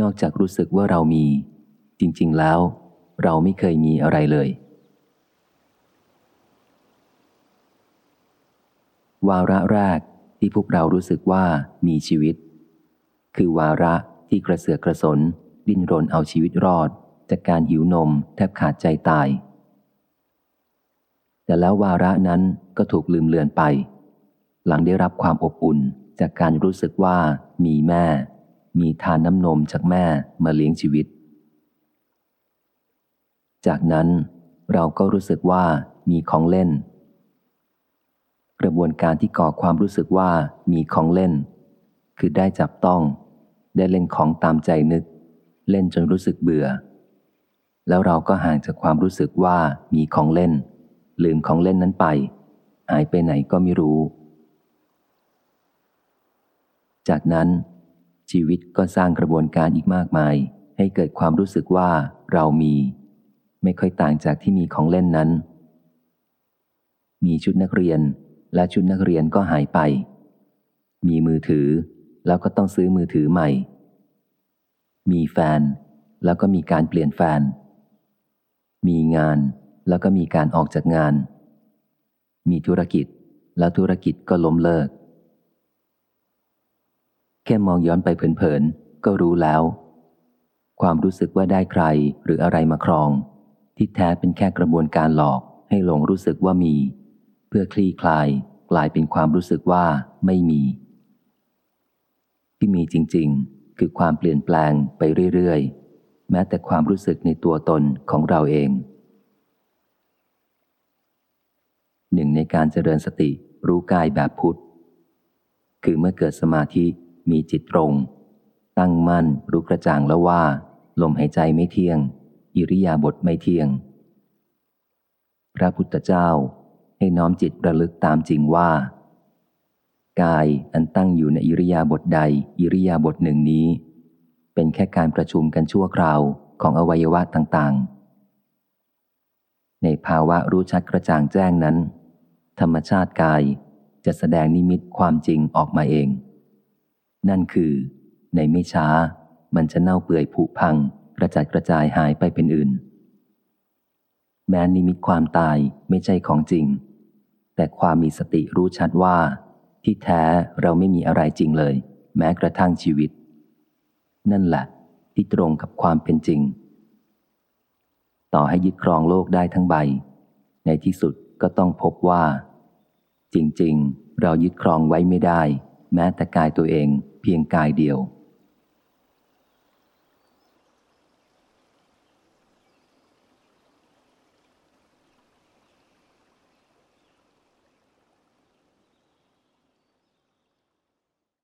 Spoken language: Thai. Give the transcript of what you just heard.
นอกจากรู้สึกว่าเรามี จริง ๆ แล้ว เราไม่เคยมีอะไรเลย วาระแรกที่พวกเรารู้สึกว่ามีชีวิต คือวาระที่กระเสือกกระสน ดิ้นรนเอาชีวิตรอด จากการหิวนมแทบขาดใจตาย แต่แล้ววาระนั้นก็ถูกลืมเลือนไป หลังได้รับความอบอุ่นจากการรู้สึกว่ามีแม่ มีทานน้ำนมจากแม่มาเลี้ยงชีวิต จากนั้นเราก็รู้สึกว่ามีของเล่น กระบวนการที่ก่อความรู้สึกว่ามีของเล่น คือได้จับต้อง ได้เล่นของตามใจนึก เล่นจนรู้สึกเบื่อ แล้วเราก็ห่างจากความรู้สึกว่ามีของเล่น ลืมของเล่นนั้นไป หายไปไหนก็ไม่รู้ จากนั้น ชีวิตก็สร้างกระบวนการอีกมากมาย ให้เกิดความรู้สึกว่าเรามี ไม่ค่อยต่างจากที่มีของเล่นนั้น มีชุดนักเรียน และชุดนักเรียนก็หายไป มีมือถือ แล้วก็ต้องซื้อมือถือใหม่ มีแฟน แล้วก็มีการเปลี่ยนแฟน มีงาน แล้วก็มีการออกจากงาน มีธุรกิจ แล้วธุรกิจก็ล้มเลิก แค่มองย้อนไปเผินๆ ก็รู้แล้ว ความรู้สึกว่าได้ใครหรืออะไรมาครอง ที่แท้เป็นแค่กระบวนการหลอกให้หลงรู้สึกว่ามี เพื่อคลี่คลาย กลายเป็นความรู้สึกว่าไม่มี ที่มีจริงๆ คือความเปลี่ยนแปลงไปเรื่อยๆ แม้แต่ความรู้สึกในตัวตนของเราเองหนึ่งในการเจริญสติรู้กายแบบพุทธ คือเมื่อเกิดสมาธิ มีจิตตรง ตั้งมั่นรู้กระจ่างแล้วว่า ลมหายใจไม่เที่ยง อิริยาบถไม่เที่ยง พระพุทธเจ้าให้น้อมจิตระลึกตามจริงว่า กายอันตั้งอยู่ในอิริยาบถใด อิริยาบถหนึ่งนี้ เป็นแค่การประชุมกันชั่วคราวของอวัยวะต่างๆ ในภาวะรู้ชัดกระจ่างแจ้งนั้น ธรรมชาติกายจะแสดงนิมิตความจริงออกมาเอง นั่นคือ ในไม่ช้า มันจะเน่าเปื่อยผุพัง กระจัดกระจายหายไปเป็นอื่น แม้นิมิตความตายไม่ใช่ของจริง แต่ความมีสติรู้ชัดว่า ที่แท้เราไม่มีอะไรจริงเลย แม้กระทั่งชีวิต นั่นแหละ ที่ตรงกับความเป็นจริง ต่อให้ยึดครองโลกได้ทั้งใบ ในที่สุดก็ต้องพบว่า จริง ๆ เรายึดครองไว้ไม่ได้ แม้แต่กายตัวเองเพียงกายเดียว